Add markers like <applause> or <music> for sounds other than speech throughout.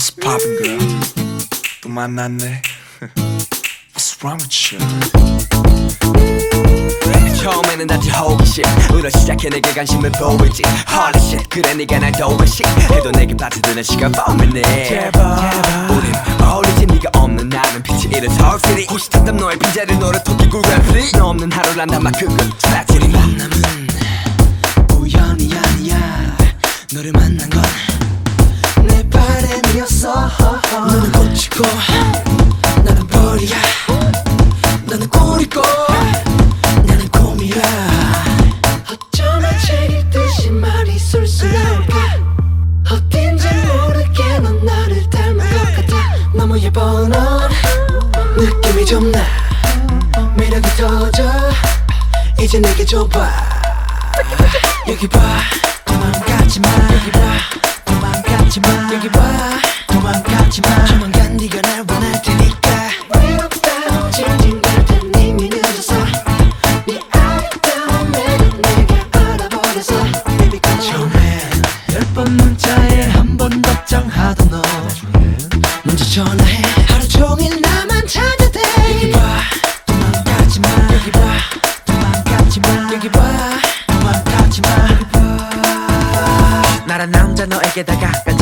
What's poppin' girl? 또 만났네 <laughs> What's wrong with you? 처음에는 단지 호기심 으로 시작해 내게 관심을 보이지. Holy shit 그래 네가 날 도와시 해도 내게 빠져드는 시간 뻔했네. 제발. 우린 어울리지 네가 없는 나는 빛이 이른 서울시리 호시탐탐 너의 빈자리 노래 토끼 굴grand 프리? 너 없는 하루란 단말 그건 트랙들이 만남은 우연이 아니야. 너를 만난 건. 내 바람이었어. 너는 꽃이고 나는 벌이야 너는 꿀이고 나는 곰이야 어쩌면 책일 듯이 말이 술술 나올까? 어딘지 모르게 넌 나를 닮은 것 같아. 너무 예뻐 넌. 느낌이 좀나. 매력이 터져. 이제 내게 줘봐. 여기 봐. 도망가지 마. 여기 봐. 도망가지 마. 여기 봐 도망가지 마. 조만간 네가 날 원할 테니까. 외롭다. 징징댈 땐 이미 늦어서. 네 아름다운 매력 내가 알아버려서. Baby come on. 처음엔 열번 문자에 한 번 답장하던 너. 먼저 전화해. 하루 종일 나만 찾아대. 여기 봐. 도망가지 마. 여기 봐. 도망가지 마. 여기 봐. 도망가지 마. 여기 봐. 나란 남자 너에게 다가간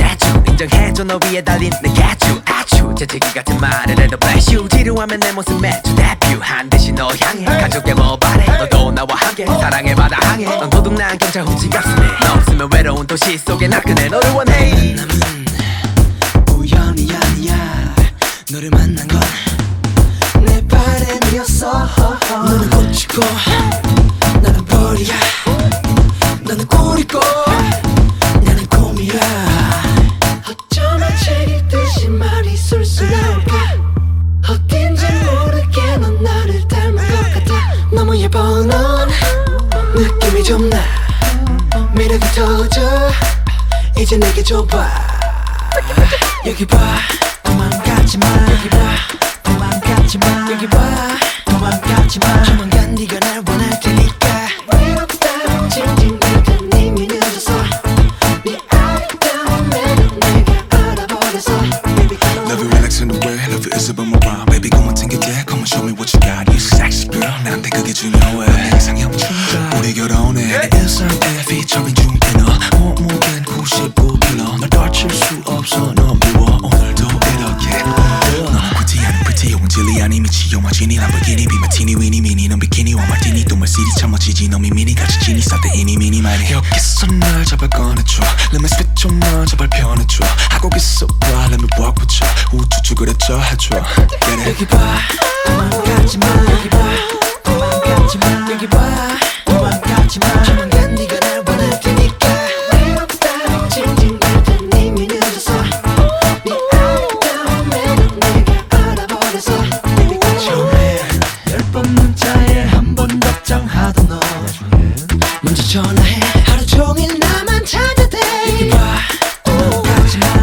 인정해줘 너 위에 달린 내 개주 아주 재채기 같은 말을 해도 bless you. 지루하면 내 모습 매주 데뷔 한 듯이 너 향해. 가족의 뭐 바래? 너도 나와 함께. 사랑의 바다 항해. 넌 도둑난 경찰 훔친 가슴에. 너 없으면 외로운 도시 속에 나그네 너를 원해. 남은 우연이 아니야. 너를 만난 건 내 바람이었어. 너는 꽃이고 나는 벌이야 너는 꿀이고 좀 나 매력이 터져 이제 내게 줘봐 여기 봐 도망가지 마 여기 봐 도망가지 마 여기 봐 도망가지 마 조만간 네가 날 원할 테니까 외롭다 땐 이미 늦어서 네 아름다운 매력 내가 on Love you relax in the way Love you is about my rhyme Baby come on ting겨대 Come on show me what you 나한테 그게 중요해. 이상형 충전 우리 결혼해. 내 일상에 피처링 중에 너 몸무게는 95kg 널 떨칠 수 없어. 넌 미워. 오늘도 이렇게. 너는 pretty 아닌 pretty 용은 진리 아닌 미치 영화 지니. 람보르기니 비마티니 위니 미니. 넌 비키니와 마티니. 또 멀시리 참 멋지지. 너 미미니. 같이 지니. 싸대 이니 미니 마니 여기서 날 잡아 꺼내줘. Let me switch 좀만 제발 편해줘. 하고 있어 봐. Let me walk with you 우쭈쭈 그랬죠 해줘. 그래 여기 봐. 도망가지 마 여기 봐 가지마 여기 봐 도망가지마. 조만간 네가 날 원할 테니까. 외롭다. 징징대던 이미 늦었어 네 아름다움에는 내가 알아버렸어 내게 처음에 열번 문자에 한 번 답장하던 너. 먼저 전화해. 하루 종일 나만 찾아대. 여기 봐 도망가지마.